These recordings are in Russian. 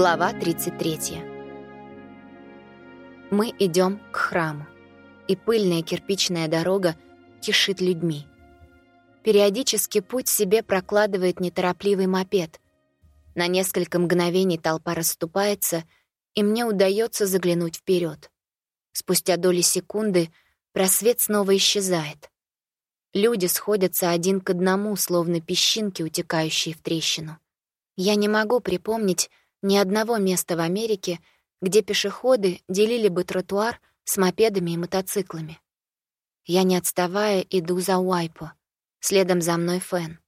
Глава 33. Мы идем к храму, и пыльная кирпичная дорога кишит людьми. Периодически путь себе прокладывает неторопливый мопед. На несколько мгновений толпа расступается, и мне удается заглянуть вперед. Спустя доли секунды просвет снова исчезает. Люди сходятся один к одному, словно песчинки, утекающие в трещину. Я не могу припомнить, ни одного места в Америке, где пешеходы делили бы тротуар с мопедами и мотоциклами. Я, не отставая, иду за Уайпо. Следом за мной Фэн.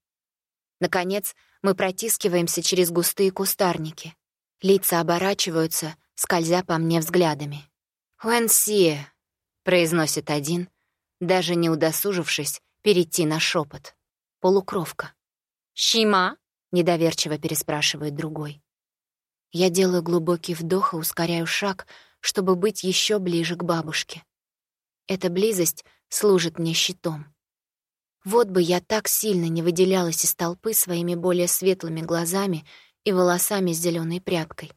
Наконец, мы протискиваемся через густые кустарники. Лица оборачиваются, скользя по мне взглядами. «Хуэнсие», — произносит один, даже не удосужившись перейти на шепот. Полукровка. «Шима?» — недоверчиво переспрашивает другой. Я делаю глубокий вдох и ускоряю шаг, чтобы быть еще ближе к бабушке. Эта близость служит мне щитом. Вот бы я так сильно не выделялась из толпы своими более светлыми глазами и волосами с зеленой прядкой.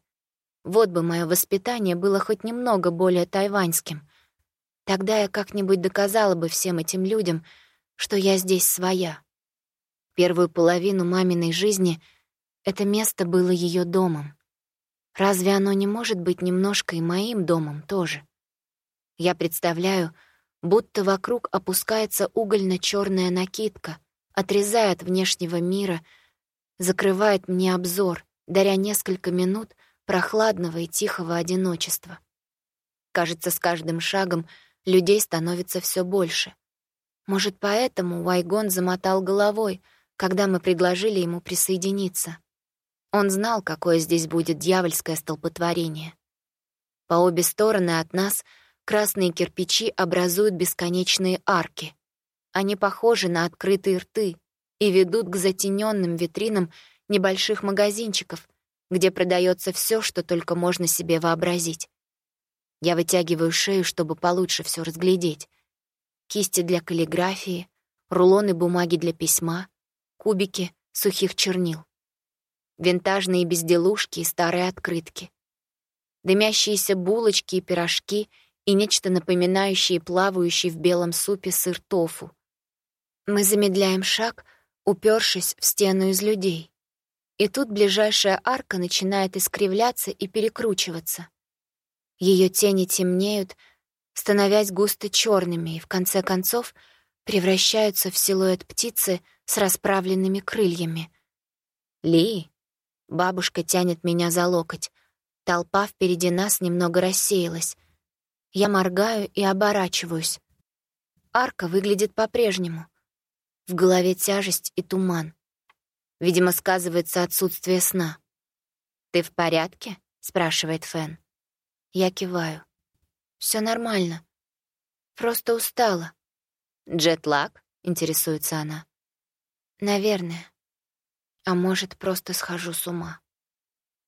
Вот бы мое воспитание было хоть немного более тайваньским. Тогда я как-нибудь доказала бы всем этим людям, что я здесь своя. Первую половину маминой жизни это место было ее домом. Разве оно не может быть немножко и моим домом тоже? Я представляю, будто вокруг опускается угольно черная накидка, отрезает внешнего мира, закрывает мне обзор, даря несколько минут прохладного и тихого одиночества. Кажется, с каждым шагом людей становится все больше. Может, поэтому Уайгон замотал головой, когда мы предложили ему присоединиться. Он знал, какое здесь будет дьявольское столпотворение. По обе стороны от нас красные кирпичи образуют бесконечные арки. Они похожи на открытые рты и ведут к затененным витринам небольших магазинчиков, где продается все, что только можно себе вообразить. Я вытягиваю шею, чтобы получше все разглядеть. Кисти для каллиграфии, рулоны бумаги для письма, кубики сухих чернил винтажные безделушки и старые открытки. Дымящиеся булочки и пирожки и нечто напоминающее плавающий в белом супе сыр тофу. Мы замедляем шаг, упершись в стену из людей. И тут ближайшая арка начинает искривляться и перекручиваться. Ее тени темнеют, становясь густо черными и, в конце концов, превращаются в силуэт птицы с расправленными крыльями. «Ли!» Бабушка тянет меня за локоть. Толпа впереди нас немного рассеялась. Я моргаю и оборачиваюсь. Арка выглядит по-прежнему. В голове тяжесть и туман. Видимо, сказывается отсутствие сна. «Ты в порядке?» — спрашивает Фэн. Я киваю. Все нормально. Просто устала». «Джетлаг?» — интересуется она. «Наверное». А может, просто схожу с ума.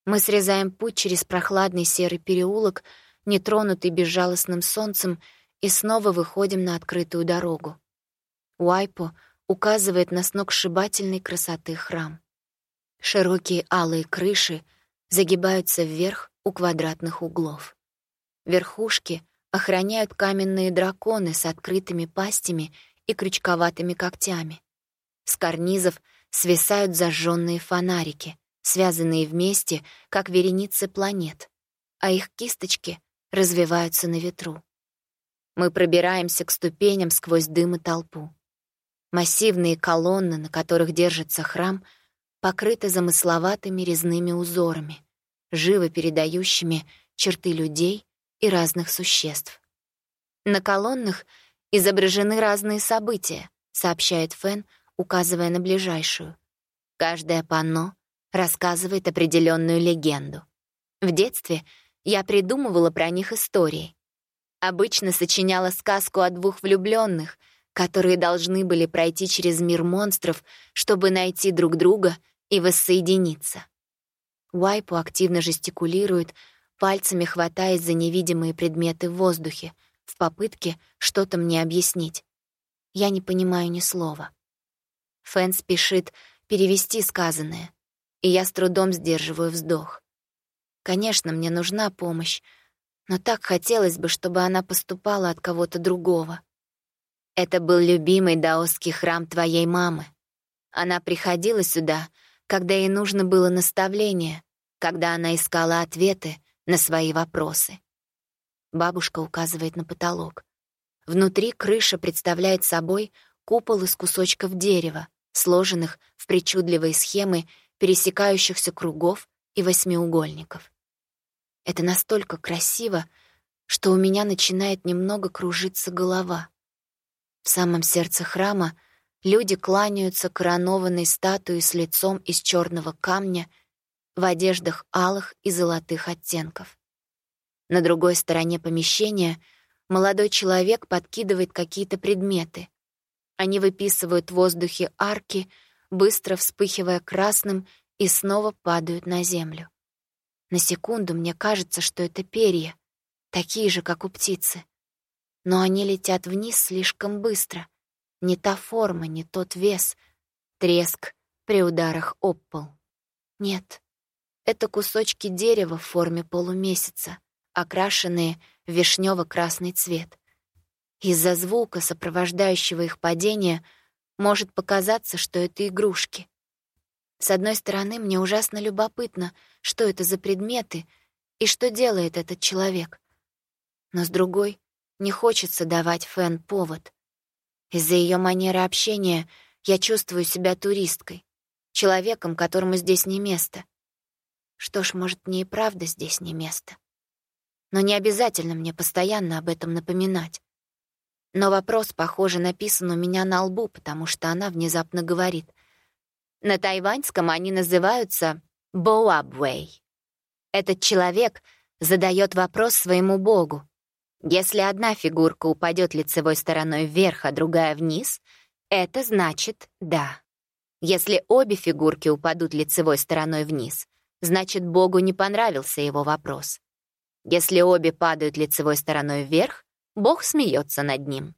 Мы срезаем путь через прохладный серый переулок, нетронутый безжалостным солнцем, и снова выходим на открытую дорогу. Уайпо указывает на сногсшибательной красоты храм. Широкие алые крыши загибаются вверх у квадратных углов. Верхушки охраняют каменные драконы с открытыми пастями и крючковатыми когтями. С карнизов — свисают зажженные фонарики, связанные вместе, как вереницы планет, а их кисточки развиваются на ветру. Мы пробираемся к ступеням сквозь дым и толпу. Массивные колонны, на которых держится храм, покрыты замысловатыми резными узорами, живо передающими черты людей и разных существ. На колоннах изображены разные события, сообщает Фен, указывая на ближайшую. Каждое панно рассказывает определенную легенду. В детстве я придумывала про них истории. Обычно сочиняла сказку о двух влюбленных, которые должны были пройти через мир монстров, чтобы найти друг друга и воссоединиться. Уайпу активно жестикулирует, пальцами хватаясь за невидимые предметы в воздухе, в попытке что-то мне объяснить. Я не понимаю ни слова. Фэн спешит перевести сказанное, и я с трудом сдерживаю вздох. Конечно, мне нужна помощь, но так хотелось бы, чтобы она поступала от кого-то другого. Это был любимый даосский храм твоей мамы. Она приходила сюда, когда ей нужно было наставление, когда она искала ответы на свои вопросы. Бабушка указывает на потолок. Внутри крыша представляет собой купол из кусочков дерева, сложенных в причудливые схемы пересекающихся кругов и восьмиугольников. Это настолько красиво, что у меня начинает немного кружиться голова. В самом сердце храма люди кланяются коронованной статуе с лицом из черного камня в одеждах алых и золотых оттенков. На другой стороне помещения молодой человек подкидывает какие-то предметы. Они выписывают в воздухе арки, быстро вспыхивая красным, и снова падают на землю. На секунду мне кажется, что это перья, такие же, как у птицы. Но они летят вниз слишком быстро. Не та форма, не тот вес. Треск при ударах об пол. Нет, это кусочки дерева в форме полумесяца, окрашенные в вишнево-красный цвет. Из-за звука, сопровождающего их падение, может показаться, что это игрушки. С одной стороны, мне ужасно любопытно, что это за предметы и что делает этот человек. Но с другой, не хочется давать Фэн повод. Из-за ее манеры общения я чувствую себя туристкой, человеком, которому здесь не место. Что ж, может, мне и правда здесь не место. Но не обязательно мне постоянно об этом напоминать. Но вопрос, похоже, написан у меня на лбу, потому что она внезапно говорит. На тайваньском они называются «боабвэй». Этот человек задает вопрос своему богу. Если одна фигурка упадет лицевой стороной вверх, а другая вниз, это значит «да». Если обе фигурки упадут лицевой стороной вниз, значит, Богу не понравился его вопрос. Если обе падают лицевой стороной вверх, Бог смеется над ним.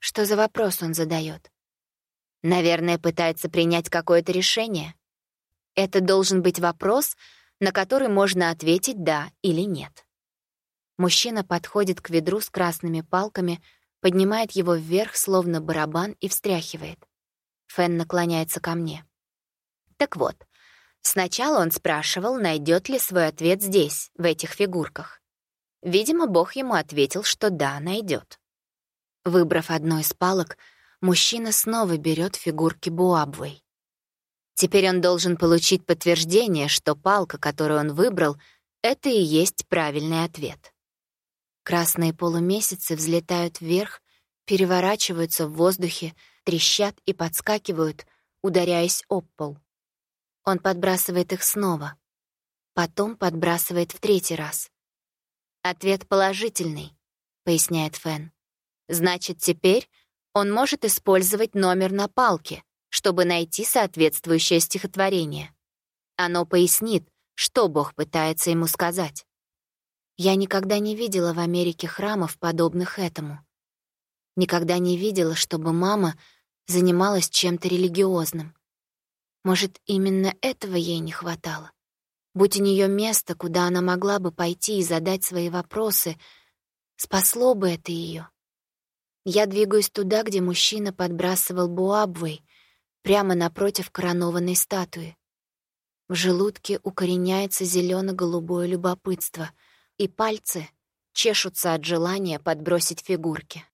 Что за вопрос он задает? Наверное, пытается принять какое-то решение. Это должен быть вопрос, на который можно ответить «да» или «нет». Мужчина подходит к ведру с красными палками, поднимает его вверх, словно барабан, и встряхивает. Фэн наклоняется ко мне. Так вот, Сначала он спрашивал, найдет ли свой ответ здесь, в этих фигурках. Видимо, Бог ему ответил, что да, найдет. Выбрав одну из палок, мужчина снова берет фигурки Буабвой. Теперь он должен получить подтверждение, что палка, которую он выбрал, это и есть правильный ответ. Красные полумесяцы взлетают вверх, переворачиваются в воздухе, трещат и подскакивают, ударяясь об пол. Он подбрасывает их снова. Потом подбрасывает в третий раз. «Ответ положительный», — поясняет Фэн. «Значит, теперь он может использовать номер на палке, чтобы найти соответствующее стихотворение. Оно пояснит, что Бог пытается ему сказать. Я никогда не видела в Америке храмов, подобных этому. Никогда не видела, чтобы мама занималась чем-то религиозным. Может, именно этого ей не хватало? Будь у нее место, куда она могла бы пойти и задать свои вопросы, спасло бы это ее. Я двигаюсь туда, где мужчина подбрасывал буабвой, прямо напротив коронованной статуи. В желудке укореняется зелено голубое любопытство, и пальцы чешутся от желания подбросить фигурки.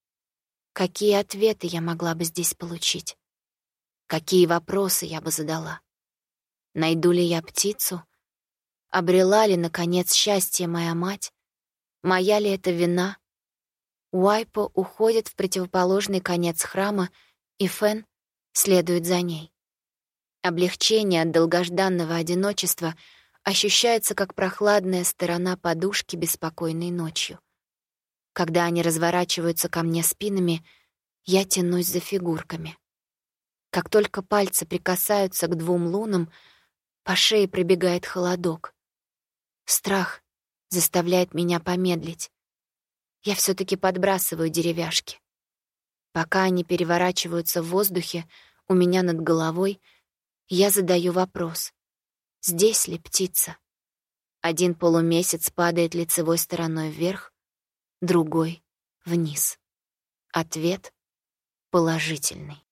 Какие ответы я могла бы здесь получить? Какие вопросы я бы задала? Найду ли я птицу? Обрела ли, наконец, счастье моя мать? Моя ли это вина? Уайпо уходит в противоположный конец храма, и Фен следует за ней. Облегчение от долгожданного одиночества ощущается как прохладная сторона подушки беспокойной ночью. Когда они разворачиваются ко мне спинами, я тянусь за фигурками. Как только пальцы прикасаются к двум лунам, по шее пробегает холодок. Страх заставляет меня помедлить. Я все таки подбрасываю деревяшки. Пока они переворачиваются в воздухе у меня над головой, я задаю вопрос. Здесь ли птица? Один полумесяц падает лицевой стороной вверх, другой — вниз. Ответ положительный.